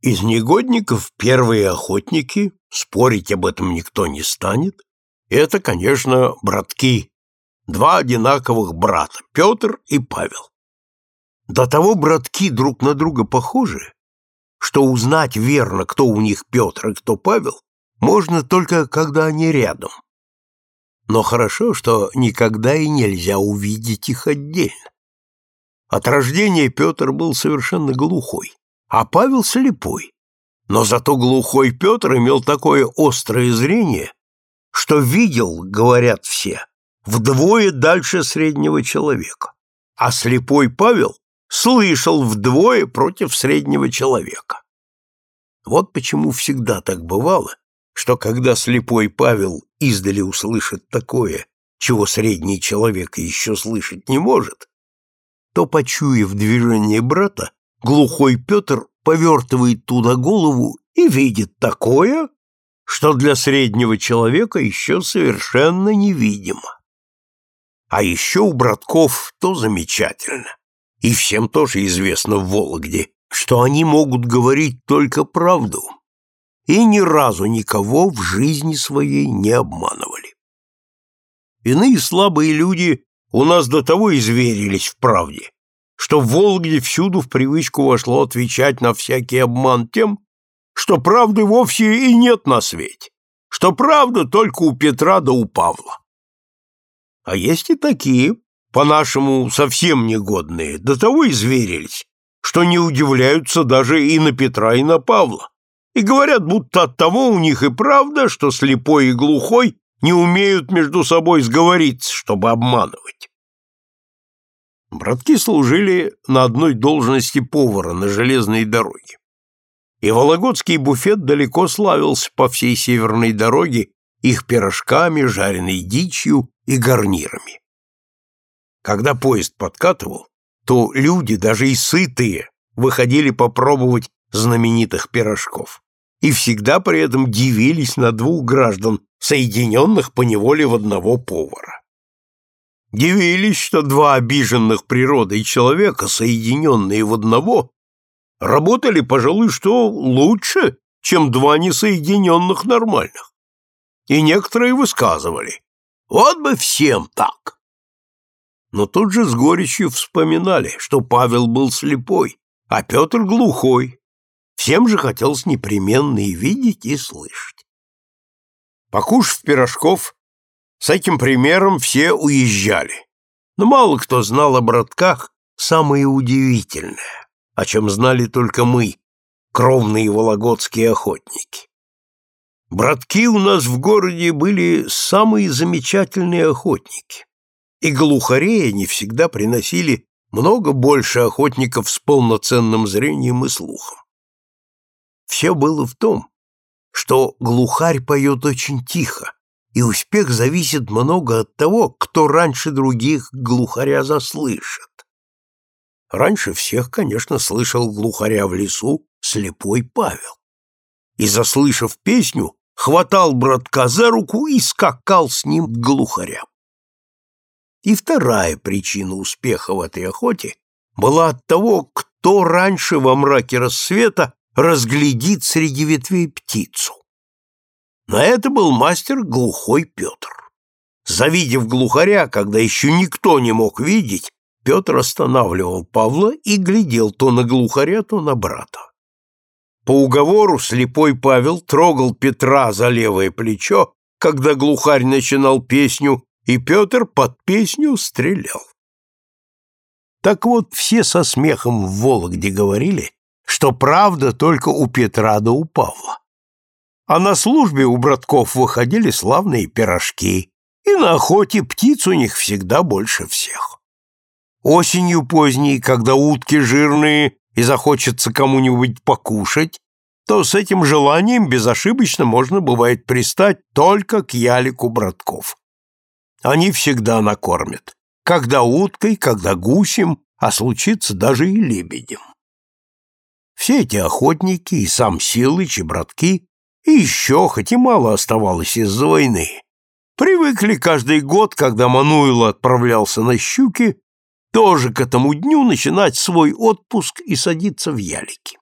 Из негодников первые охотники, спорить об этом никто не станет. Это, конечно, братки, два одинаковых брата, Петр и Павел. До того братки друг на друга похожи, что узнать верно, кто у них Петр и кто Павел, можно только когда они рядом. Но хорошо, что никогда и нельзя увидеть их отдельно. От рождения Петр был совершенно глухой, а Павел слепой. Но зато глухой Петр имел такое острое зрение, что видел, говорят все, вдвое дальше среднего человека, а слепой Павел слышал вдвое против среднего человека. Вот почему всегда так бывало, что когда слепой Павел издали услышит такое, чего средний человек еще слышать не может, то, почуяв движение брата, глухой Петр повертывает туда голову и видит такое, что для среднего человека еще совершенно невидимо. А еще у братков то замечательно, и всем тоже известно в Вологде, что они могут говорить только правду и ни разу никого в жизни своей не обманывали. Иные слабые люди у нас до того изверились в правде, что в Вологде всюду в привычку вошло отвечать на всякий обман тем, что правды вовсе и нет на свете, что правда только у Петра да у Павла. А есть и такие, по-нашему, совсем негодные, до того изверились, что не удивляются даже и на Петра, и на Павла, и говорят, будто от того у них и правда, что слепой и глухой не умеют между собой сговориться, чтобы обманывать. Братки служили на одной должности повара на железной дороге. И Вологодский буфет далеко славился по всей северной дороге их пирожками, жареной дичью и гарнирами. Когда поезд подкатывал, то люди, даже и сытые, выходили попробовать знаменитых пирожков и всегда при этом дивились на двух граждан, соединенных по неволе в одного повара. Дивились, что два обиженных природой человека, соединенные в одного, работали, пожалуй, что лучше, чем два несоединенных нормальных. И некоторые высказывали, вот бы всем так. Но тут же с горечью вспоминали, что Павел был слепой, а Петр глухой, Всем же хотелось непременно и видеть, и слышать. Покушав пирожков, с этим примером все уезжали. Но мало кто знал о братках самое удивительное, о чем знали только мы, кровные вологодские охотники. Братки у нас в городе были самые замечательные охотники, и глухареи они всегда приносили много больше охотников с полноценным зрением и слухом. Все было в том, что глухарь поет очень тихо, и успех зависит много от того, кто раньше других глухаря заслышит. Раньше всех, конечно, слышал глухаря в лесу слепой Павел. И, заслышав песню, хватал братка за руку и скакал с ним к глухарям. И вторая причина успеха в этой охоте была от того, кто раньше во мраке рассвета разглядит среди ветвей птицу. На это был мастер глухой Петр. Завидев глухаря, когда еще никто не мог видеть, Петр останавливал Павла и глядел то на глухаря, то на брата. По уговору слепой Павел трогал Петра за левое плечо, когда глухарь начинал песню, и Петр под песню стрелял. Так вот, все со смехом в Вологде говорили, что правда только у Петра да у Павла. А на службе у братков выходили славные пирожки, и на охоте птиц у них всегда больше всех. Осенью поздней, когда утки жирные и захочется кому-нибудь покушать, то с этим желанием безошибочно можно бывает пристать только к ялику братков. Они всегда накормят, когда уткой, когда гусем, а случится даже и лебедем. Все эти охотники, и сам Силыч, и братки, и еще, хоть и мало оставалось из-за войны, привыкли каждый год, когда Мануил отправлялся на щуки, тоже к этому дню начинать свой отпуск и садиться в ялики.